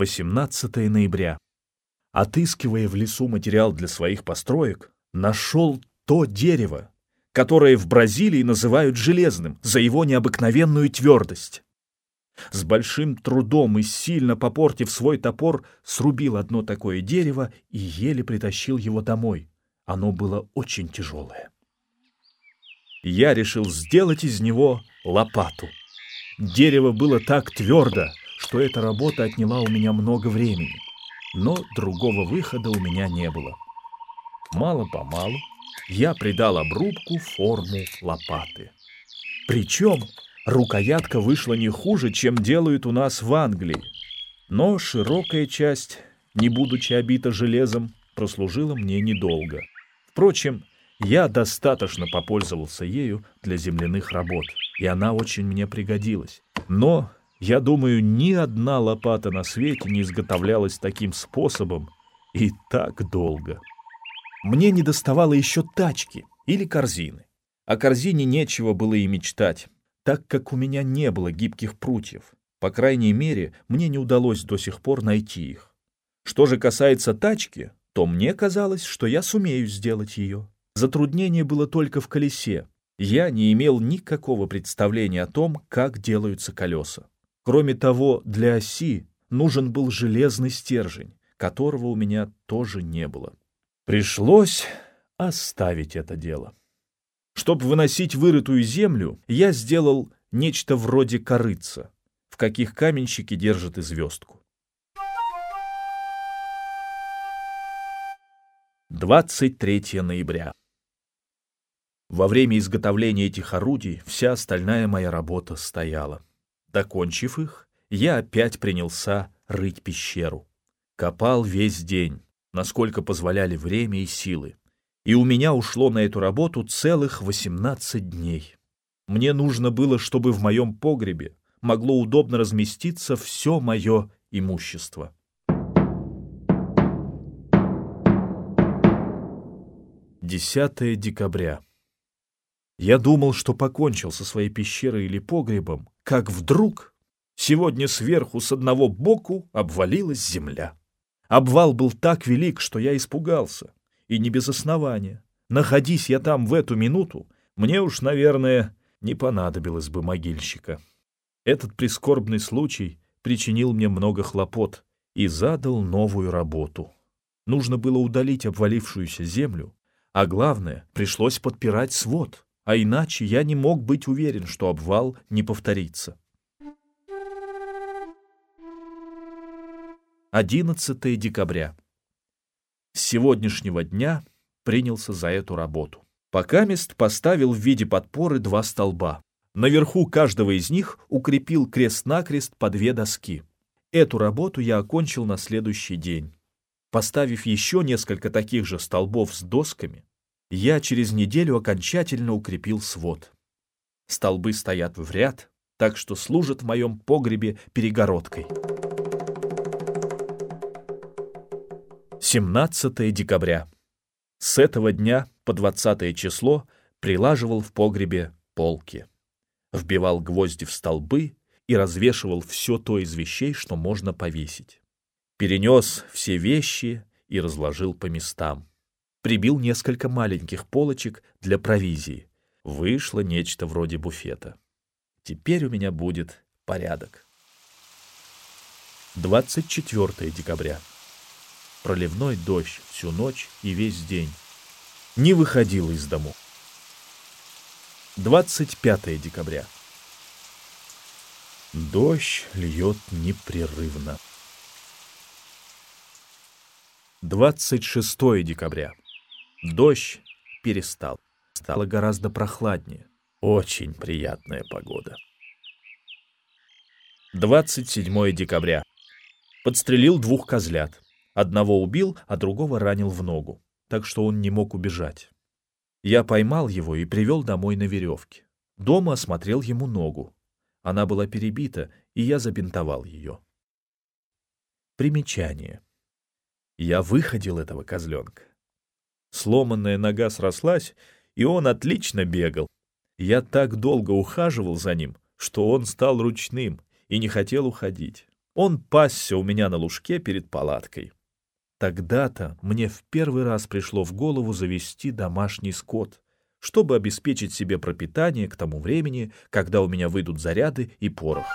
18 ноября. Отыскивая в лесу материал для своих построек, нашел то дерево, которое в Бразилии называют железным за его необыкновенную твердость. С большим трудом и сильно попортив свой топор, срубил одно такое дерево и еле притащил его домой. Оно было очень тяжелое. Я решил сделать из него лопату. Дерево было так твердо, что эта работа отняла у меня много времени. Но другого выхода у меня не было. Мало-помалу я придал обрубку форму лопаты. Причем рукоятка вышла не хуже, чем делают у нас в Англии. Но широкая часть, не будучи обита железом, прослужила мне недолго. Впрочем, я достаточно попользовался ею для земляных работ, и она очень мне пригодилась. Но, я думаю, ни одна лопата на свете не изготовлялась таким способом и так долго. Мне не доставало еще тачки или корзины. О корзине нечего было и мечтать так как у меня не было гибких прутьев. По крайней мере, мне не удалось до сих пор найти их. Что же касается тачки, то мне казалось, что я сумею сделать ее. Затруднение было только в колесе. Я не имел никакого представления о том, как делаются колеса. Кроме того, для оси нужен был железный стержень, которого у меня тоже не было. Пришлось оставить это дело. Чтобы выносить вырытую землю, я сделал нечто вроде корыца, в каких каменщики держат и звездку. 23 ноября. Во время изготовления этих орудий вся остальная моя работа стояла. Докончив их, я опять принялся рыть пещеру. Копал весь день, насколько позволяли время и силы и у меня ушло на эту работу целых 18 дней. Мне нужно было, чтобы в моем погребе могло удобно разместиться все мое имущество. Десятое декабря. Я думал, что покончил со своей пещерой или погребом, как вдруг сегодня сверху с одного боку обвалилась земля. Обвал был так велик, что я испугался и не без основания. Находись я там в эту минуту, мне уж, наверное, не понадобилось бы могильщика. Этот прискорбный случай причинил мне много хлопот и задал новую работу. Нужно было удалить обвалившуюся землю, а главное, пришлось подпирать свод, а иначе я не мог быть уверен, что обвал не повторится. 11 декабря. С сегодняшнего дня принялся за эту работу. Покамест поставил в виде подпоры два столба. Наверху каждого из них укрепил крест-накрест по две доски. Эту работу я окончил на следующий день. Поставив еще несколько таких же столбов с досками, я через неделю окончательно укрепил свод. Столбы стоят в ряд, так что служат в моем погребе перегородкой. 17 декабря. С этого дня по 20 число прилаживал в погребе полки. Вбивал гвозди в столбы и развешивал все то из вещей, что можно повесить. Перенес все вещи и разложил по местам. Прибил несколько маленьких полочек для провизии. Вышло нечто вроде буфета. Теперь у меня будет порядок. 24 декабря проливной дождь всю ночь и весь день. Не выходил из дому. 25 декабря. Дождь льет непрерывно. 26 декабря. Дождь перестал. Стало гораздо прохладнее. Очень приятная погода. 27 декабря. Подстрелил двух козлят. Одного убил, а другого ранил в ногу, так что он не мог убежать. Я поймал его и привел домой на веревке. Дома осмотрел ему ногу. Она была перебита, и я забинтовал ее. Примечание. Я выходил этого козленка. Сломанная нога срослась, и он отлично бегал. Я так долго ухаживал за ним, что он стал ручным и не хотел уходить. Он пасся у меня на лужке перед палаткой. Тогда-то мне в первый раз пришло в голову завести домашний скот, чтобы обеспечить себе пропитание к тому времени, когда у меня выйдут заряды и порох.